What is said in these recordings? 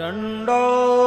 दण्डो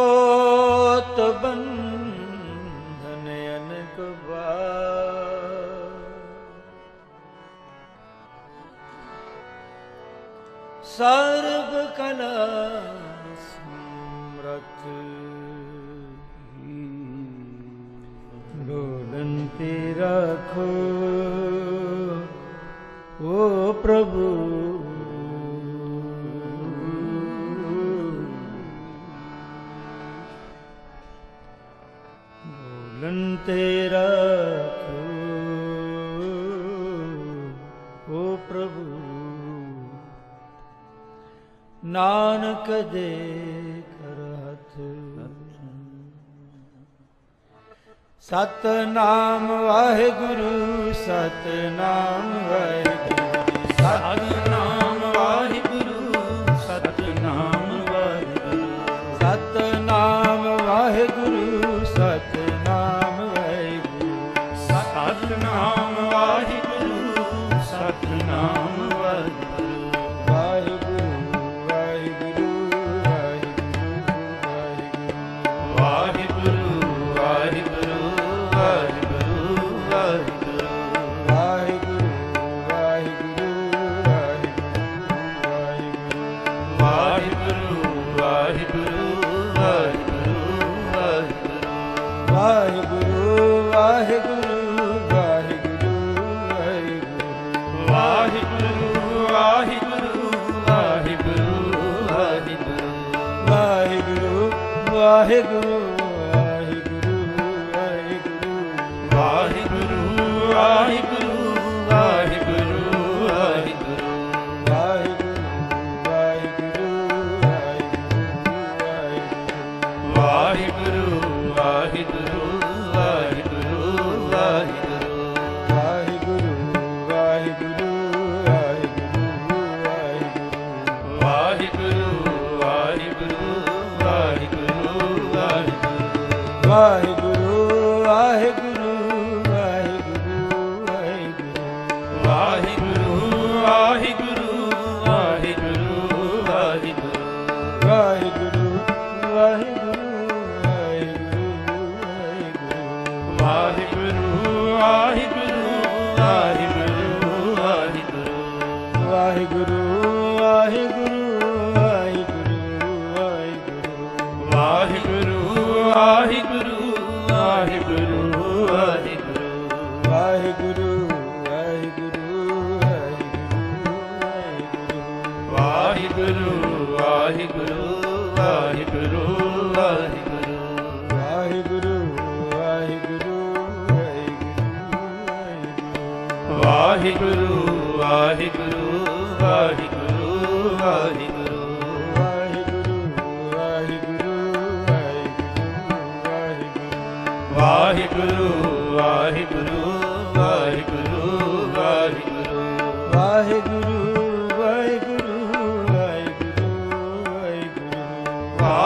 ਵਾਹਿਗੁਰੂ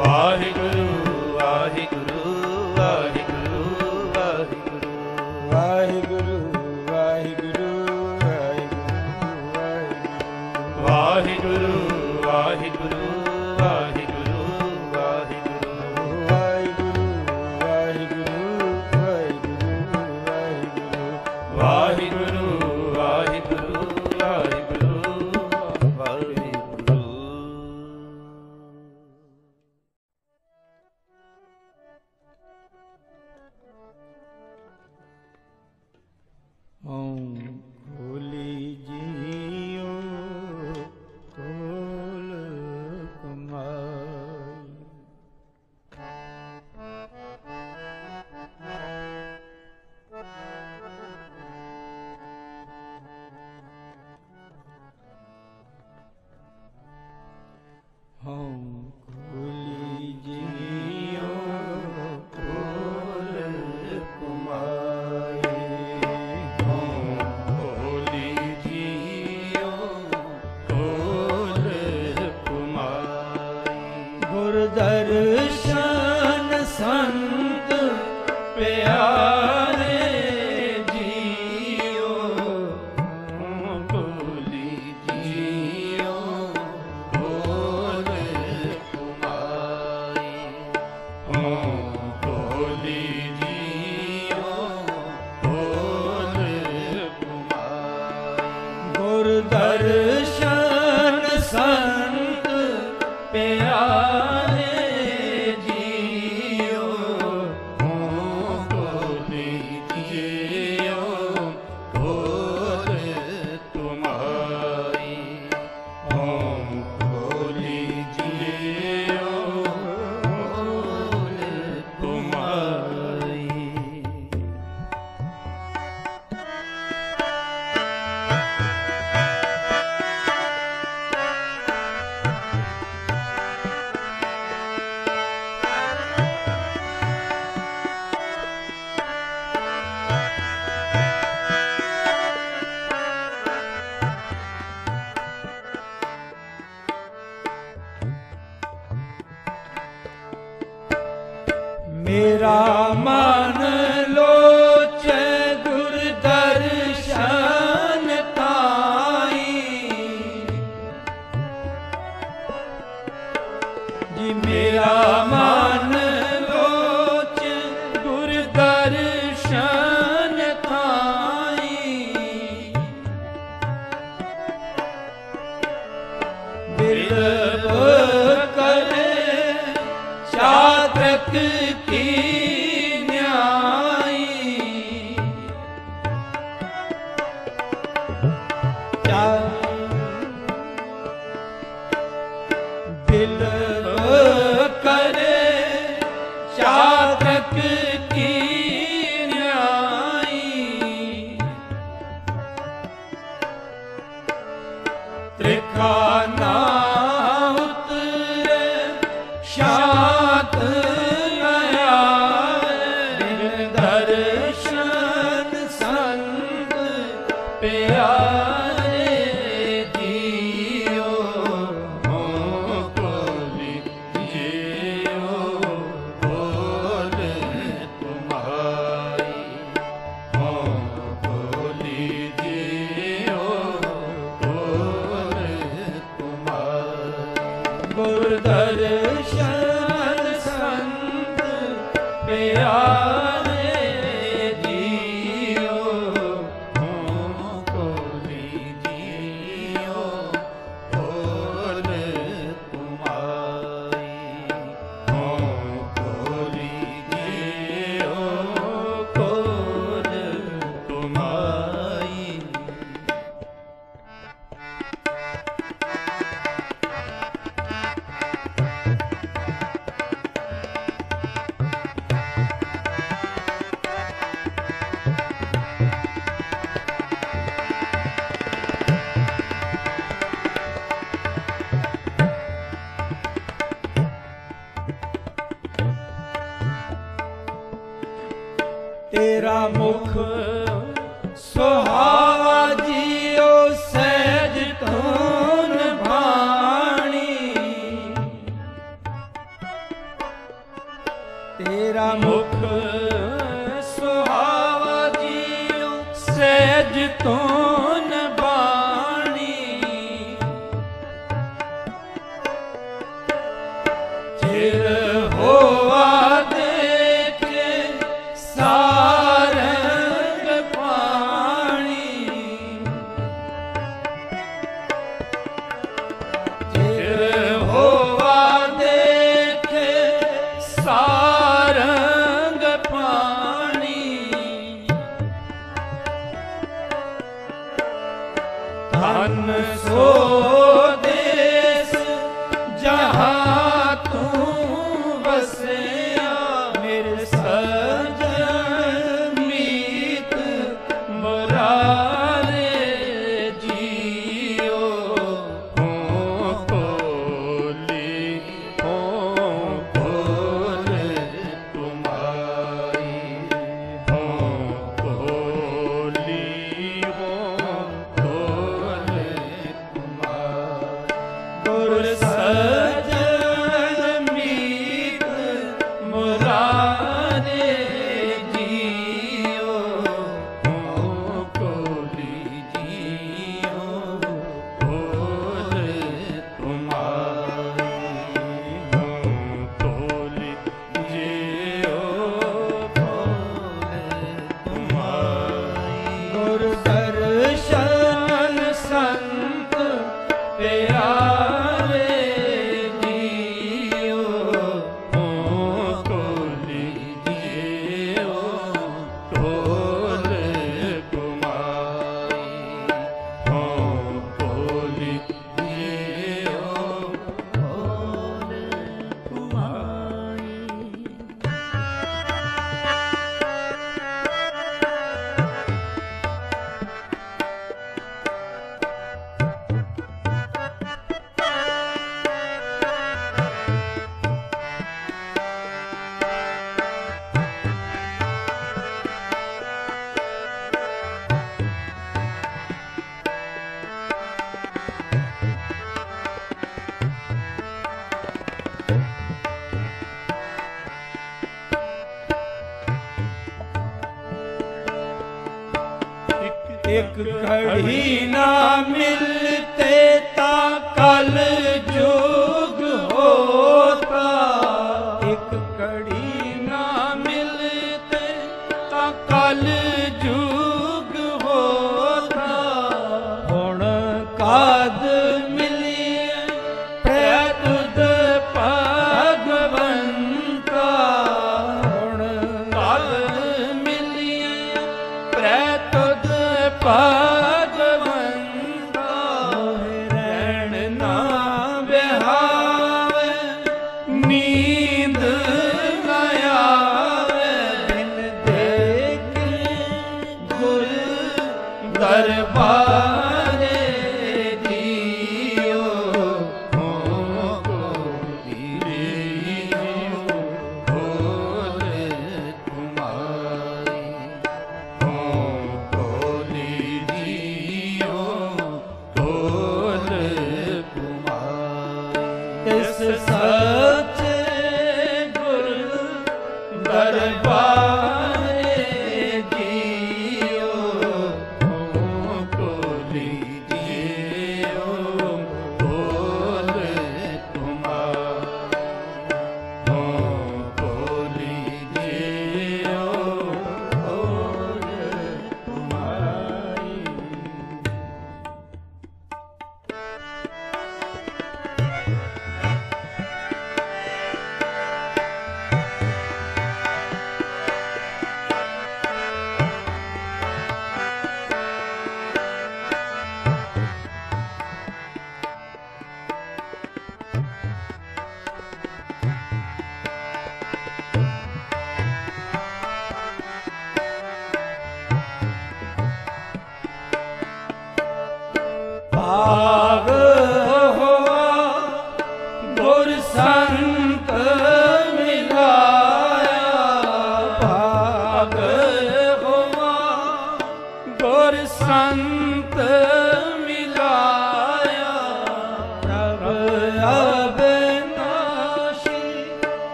ਵਾਹਿਗੁਰੂ ਇੱਕ ਘੜੀ ਨਾ ਮਿਲਤੇ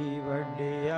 ਕੀ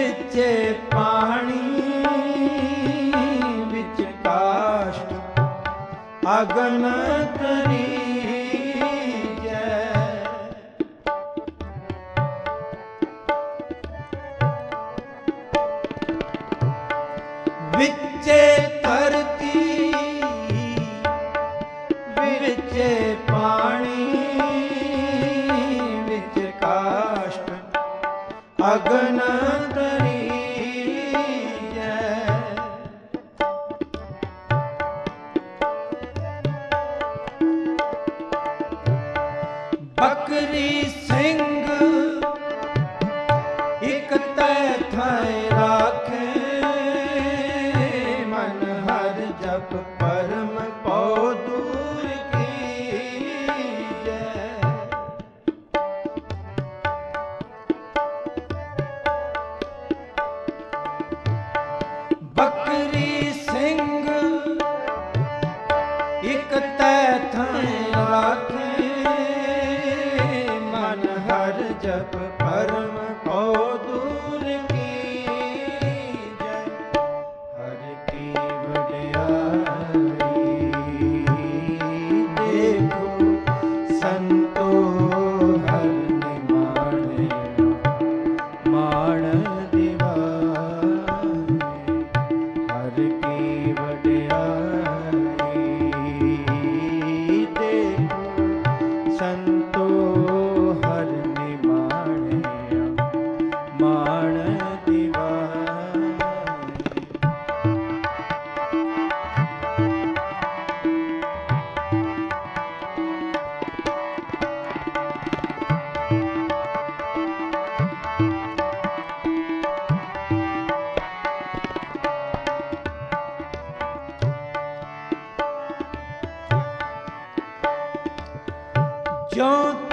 ਵਿੱਚੇ ਪਾਣੀ ਵਿੱਚ ਕਾਸ਼ਟ ਅਗਨ ਕਰੀ ਜੋ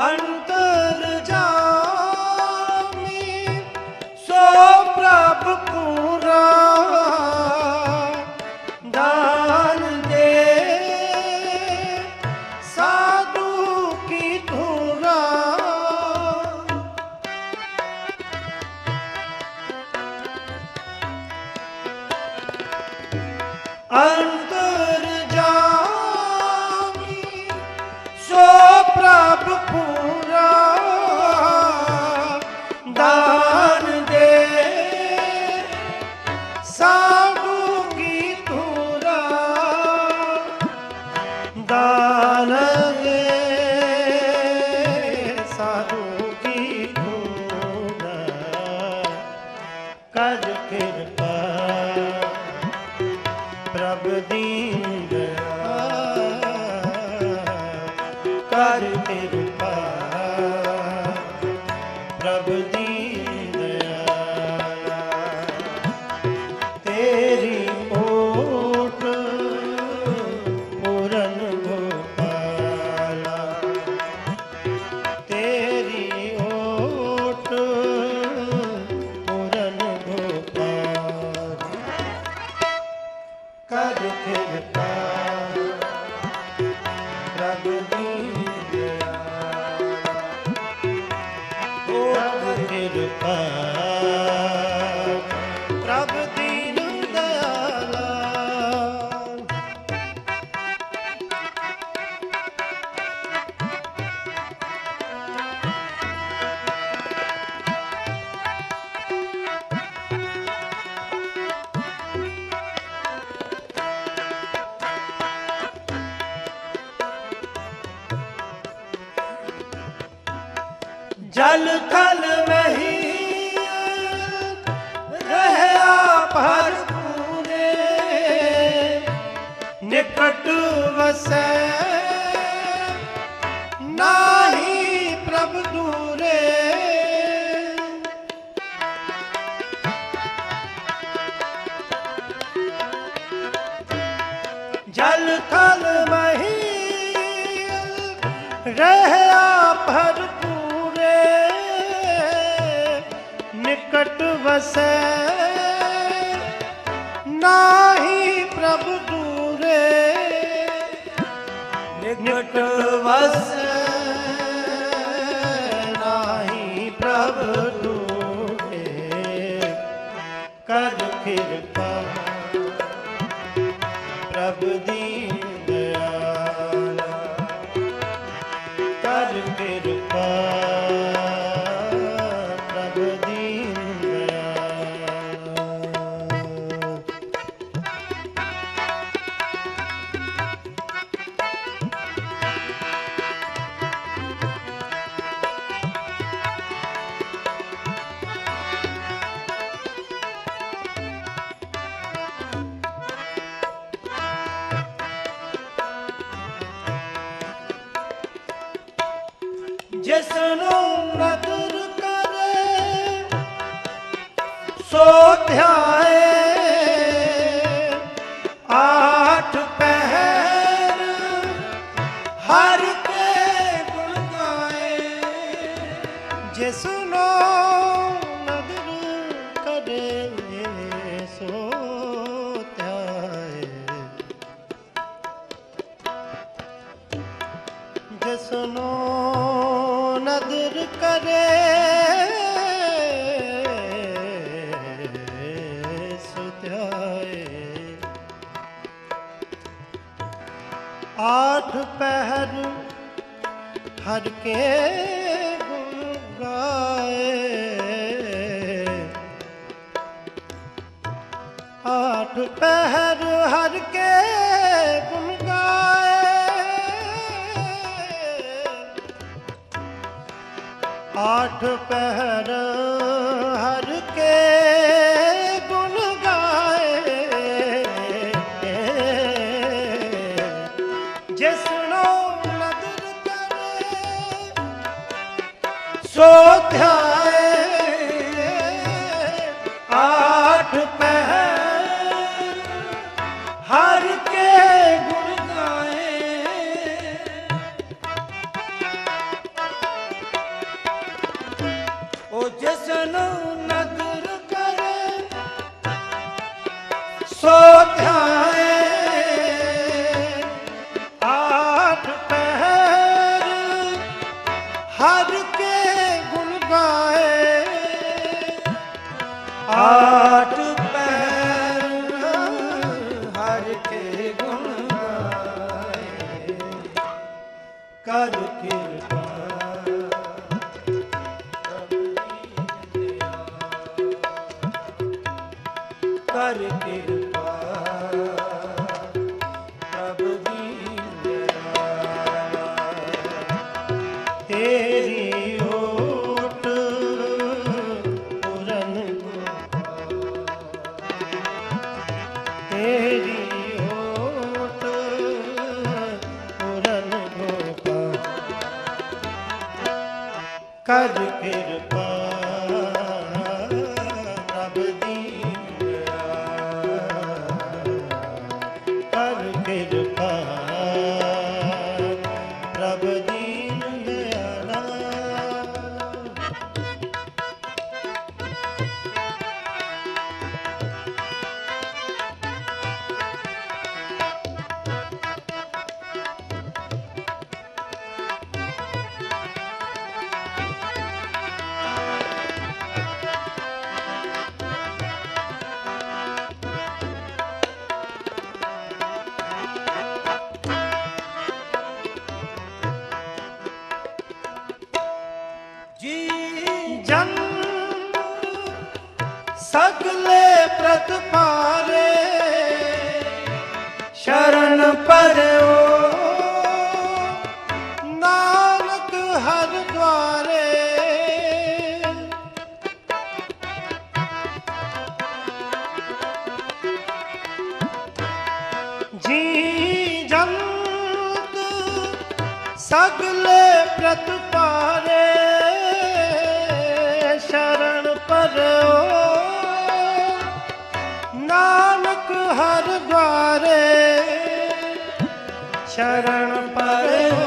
अंत ਜਲ ਥਲ ਮਹੀ ਰਹਾ ਭਰ ਪੂਰੇ ਨਿਕਟ ਵਸੈ। ਵਸੈ। ਨਾਹੀ करके ਦੁਆਰੇ ਸ਼ਰਨ ਪਰੇ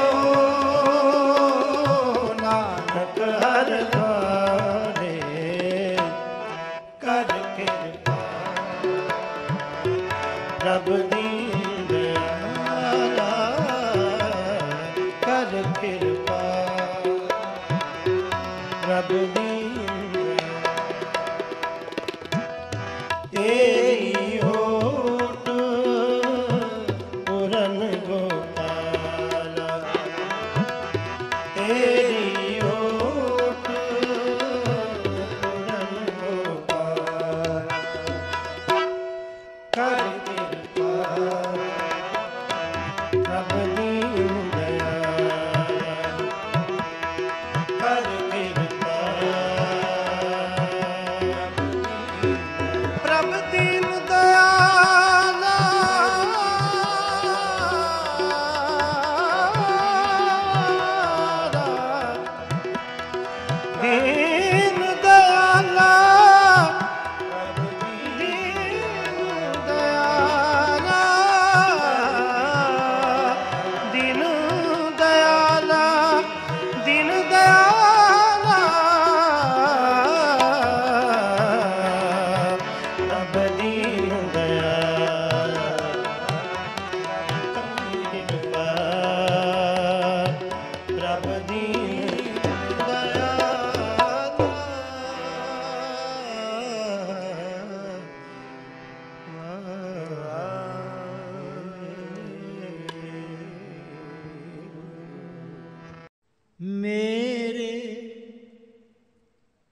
ਮੇਰੇ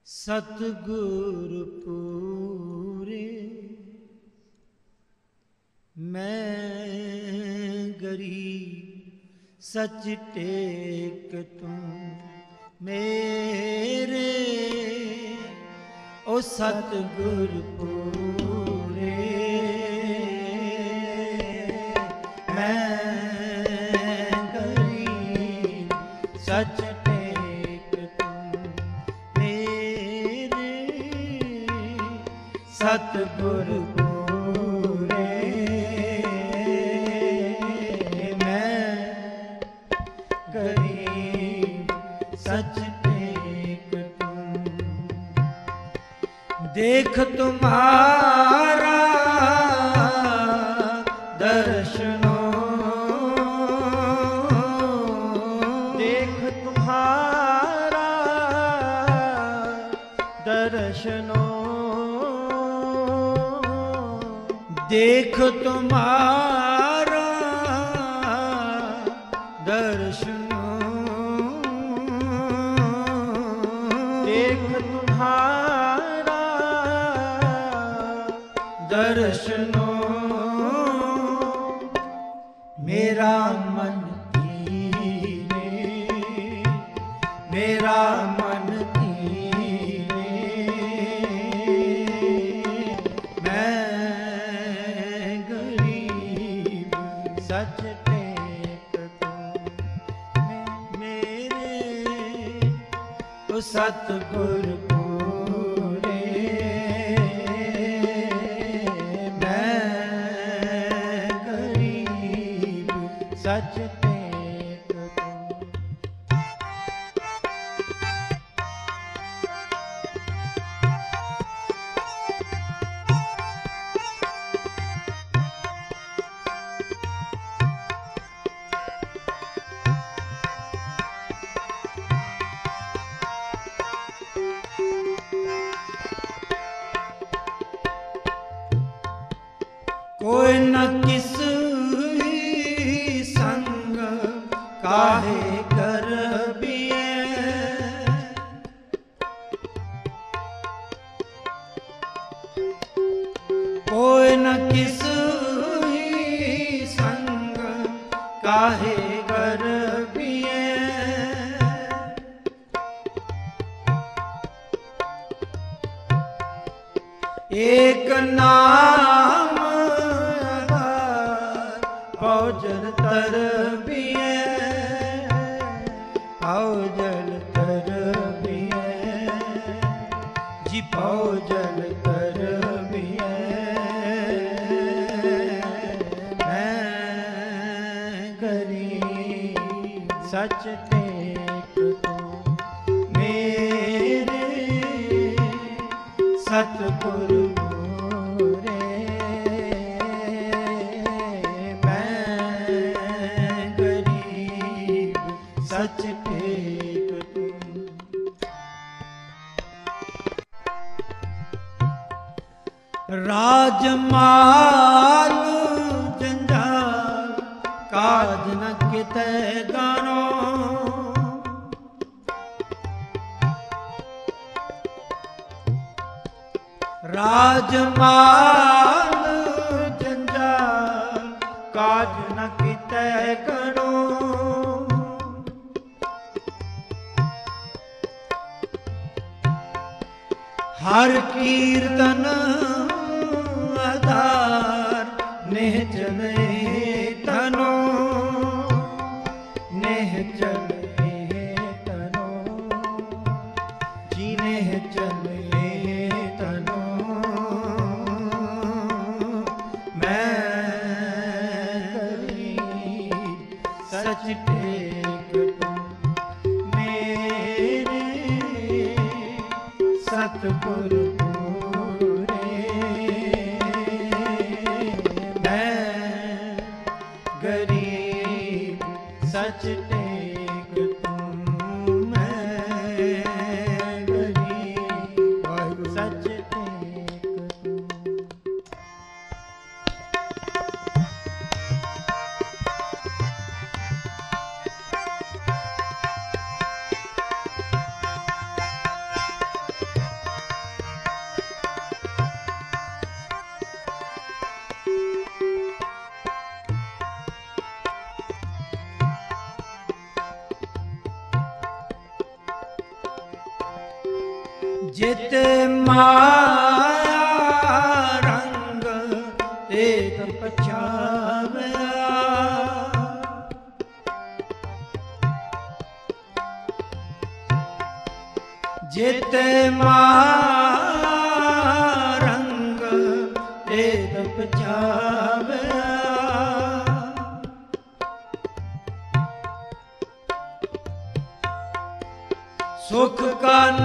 ਸਤਗੁਰ ਪੂਰੇ ਮੈਂ ਗਰੀ ਸੱਚ ਟੇਕ ਤੂੰ। ਮੇਰੇ ਓ ਸਤਗੁਰ ਪੂਰੇ। ਸਤਿਗੁਰ ਪੂਰੇ। ਮੈਂ ਗਰੀਬ ਸੱਚ ਟੇਕ ਤੂੰ ਦੇਖ ਤੁਮਾਰ ਸਿੱਖ ਤੁਮਾ ਸੱਚ ਤੈ ਗਾਨੋ ਰਾਜਮਾਨ ਜੰਜਾ ਕਾਜ ਨ ਕੀਤੈ ਕਣੋ ਹਰ ਕੀਰਤਨ ਅਦਾ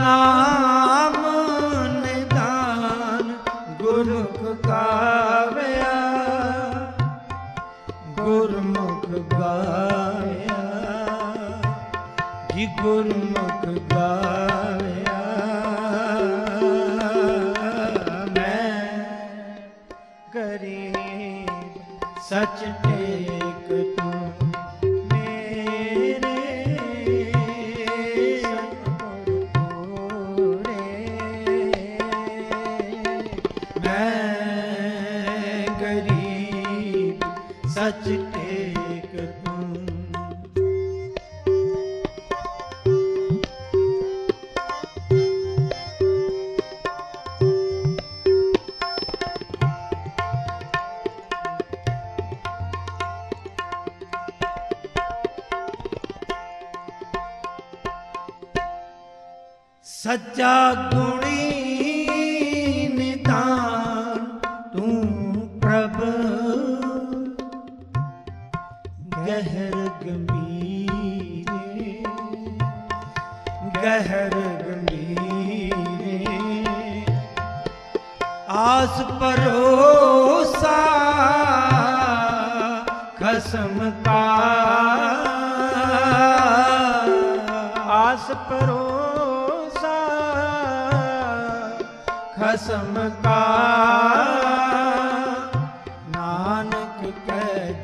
나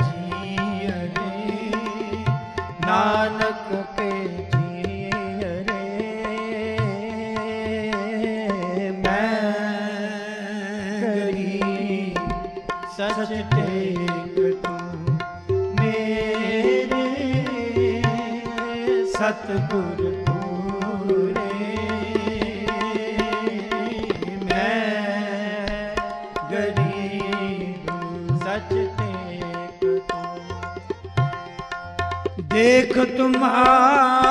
ਜੀਅਰੇ ਨਾਨਕ ਕੇ ਜੀਅਰੇ ਮੈਂ ਗਰੀ ਸੱਚ ਟੇਕ ਮੇਰੇ ਸਤਿਗੁਰ देख तुम्हारा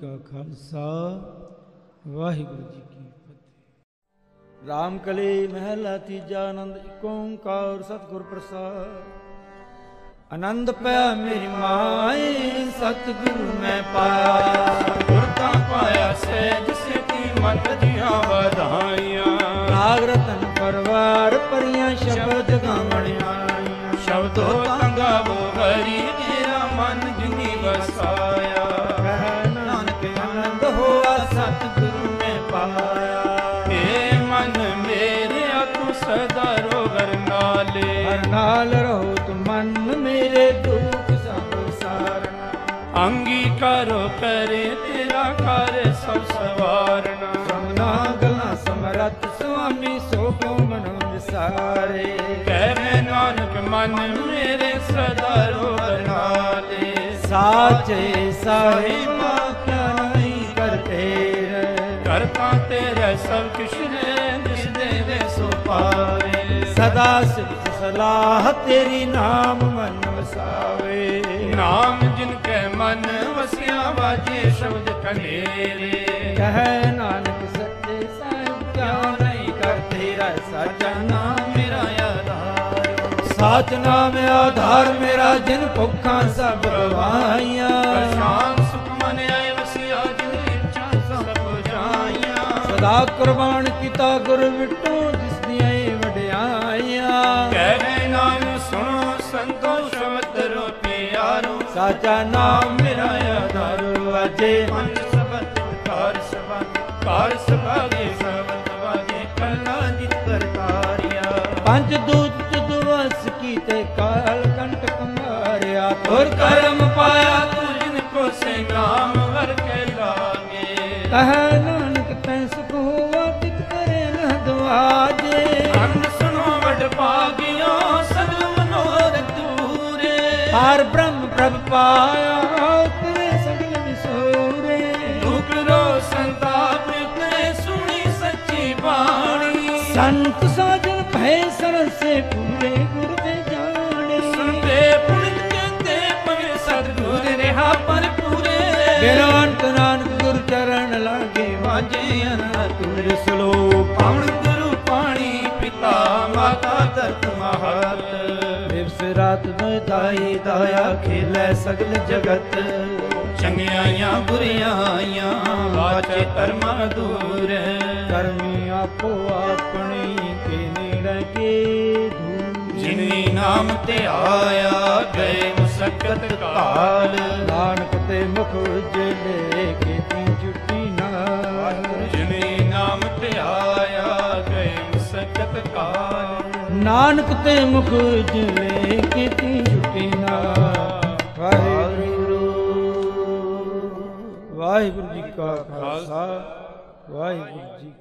ਕਾ ਖਾਲਸਾ ਵਾਹਿਗੁਰੂ ਜੀ ਕੀ ਫਤਿਹ। ਰਾਮ ਕਲੀ ਮਹਿਲਾ ਤੀਜਾ ਆਨੰਦ ਏਕ ਓੰਕਾਰ ਸਤਿਗੁਰ ਪ੍ਰਸਾਦ। ਆਨੰਦ ਪਿਆ ਮੇਰੀ ਮਾਏ ਸਤਿਗੁਰੂ ਮੈਂ ਪਾਇਆ। ਗੁਰ ਤਾਂ ਪਾਇਆ ਸਹਿਜ ਸਿੱਧੀ ਮਤ ਦੀਆਂ ਵਧਾਈਆਂ। ਰਾਗ ਰਤਨ ਪਰਵਾਰ ਪਰੀਆਂ ਸ਼ਬਦ ਗਾਵਣ ਆਈਆਂ ਸ਼ਬਦੋ ਤੰਗਾਵੋ ਹਰੀ ਸਾਰਨਾ ਅੰਗੀਕਾਰੋ ਕਰੇ ਤੇਰਾ ਕਰ ਸਭ ਸਵਾਰਨਾ। ਸਮਨਾ ਗਲਾ ਸਮਰਤ ਸੁਆਮੀ ਸੋ ਕੋ ਮਨੋ ਵਿਸਾਰੇ ਕਹਿ ਨਾਨਕ ਮਨ ਮੇਰੇ ਸਦਾ ਰੋਗਰ ਨਾਲੇ ਸਾਚੇ ਸਾਹਿਬਾ ਨਹੀਂ ਕਰਤੇ ਕਰਤਾ ਤੇਰਾ। ਸਭ ਕਿਛ ਨੇ ਜਿਸ ਦੇ ਦੇ ਸੋ ਪਾਵੇ। ਸਦਾ ਸਿਫਤ ਸਲਾਹ ਤੇਰੀ ਨਾਮ ਮਨ ਵਸਾਵੇ। ਨਾਮ ਜਿਨ ਮਨ ਵਸਿਆ ਵਾਜੇ ਸ਼ਬਦ ਕਨੇਰੇ ਕਹੈ ਨਾਨਕ ਸੱਚੇ ਸਾਹਿਬ ਨਹੀਂ ਕਰਤੇ ਰਹਿ ਸਾਚਾ ਨਾਮ ਮੇਰਾ ਆਧਾਰ। ਸਾਚ ਨਾਮ ਆਧਾਰ ਮੇਰਾ ਜਿਨ ਭੁੱਖਾਂ ਸਭ ਗਵਾਈਆਂ ਸ਼ਾਨ ਸੁਖ ਮਨ ਆਏ ਵਸਿਆ ਜਿਨ ਇੱਛਾ ਸਭ ਜਾਈਆਂ। ਸਦਾ ਕੁਰਬਾਨ ਕੀਤਾ ਗੁਰ ਵਿਟੋ ਸਾਚਾ ਨਾਮ ਮੇਰਾ ਆਧਾਰ ਵਾਜੇ। ਪੰਜ ਸਬਦ ਕਾਰ ਸਬਦ ਕਾਰ ਸਬਾਗੇ ਸ਼ਬਦ ਵਾਜੇ। ਕੱਲਾ ਜਿਤ ਕਰਤਾਰਿਆ ਪੰਜ ਦੂਤ ਦੁਵਸ ਕੀਤੇ ਕਾਲ ਕੰਟਕ ਮਾਰਿਆ ਤੁਰ ਕਰਮ ਪਾਇਆ ਤੂੰ ਕੋ ਸੇ ਨਾਮ ਵਰ ਕੇ ਲਾਗੇ। ਕਹੈ ਨਾਨਕ ਤੈ ਸੁਖ ਹੋਵਾ ਤਿਤ ਕਰੇ ਨ ਦਵਾਜੇ। ਅੰਨ ਸੁਣੋ ਵਡ ਭਾਗਿਓ, ਸਗਲ ਮਨੋਰਥ ਦੂਰੇ। ਹਰ ਬ੍ਰਹਮ ਪ੍ਰਭ ਪਾਇਆ ਤੇਰੇ ਸਗਲ ਵਿਸੂਰੇ। ਦੁਖ ਰੋ ਸੰਤਾਪ ਤੇ ਸੁਣੀ ਸੱਚੀ ਬਾਣੀ। ਸੰਤ ਸਾਜਨ ਭੈ ਸਰਸੇ ਪੂਰੇ ਗੁਰ ਤੇ ਜਾਣੇ। ਸੁਣਦੇ ਪੁਨਿਤ ਕਹਿੰਦੇ ਪਵੇ ਸਤਿਗੁਰ ਰਹਾ ਪਰ ਪੂਰੇ ਬੇਰਾਂਤ ਨਾਨਕ ਗੁਰ ਚਰਨ ਲਾਗੇ ਵਾਜੇ ਪਾਵਨ ਗੁਰੂ ਪਾਣੀ ਪਿਤਾ ਮਾਤਾ ਧਰਤ ਮਹਤ। ਰਾਤ ਦੁਇ ਦਾਈ ਦਾਇਆ ਖੇਲੇ ਸਗਲ ਜਗਤ। ਚੰਗਿਆਈਆਂ ਬੁਰੀਆਈਆਂ ਵਾਚੇ ਧਰਮ ਦੂਰ। ਕਰਮੀ ਆਪੋ ਆਪਣੀ ਕੇ ਨੇੜੇ ਕੇ ਜਿਨੀ ਨਾਮ ਤੇ ਆਇਆ, ਗਏ ਮੁਸਕਤ ਕਾਲ। ਨਾਨਕ ਤੇ ਮੁਖ ਉਜਲੇ ਕੀਤੀ ਜੁਟੀ ਨਾਲ। ਜਿਨੀ ਨਾਮ ਤੇ ਆਇਆ, ਗਏ ਮੁਸਕਤ ਕਾਲ। ਨਾਨਕ ਤੇ ਮੁਖ ਉਜਲੇ ਕੀਤੀ ਜੁਟੀ ਵਾਹਿਗੁਰੂ। ਵਾਹਿਗੁਰੂ ਜੀ ਕਾ ਖਾਲਸਾ ਵਾਹਿਗੁਰੂ ਜੀ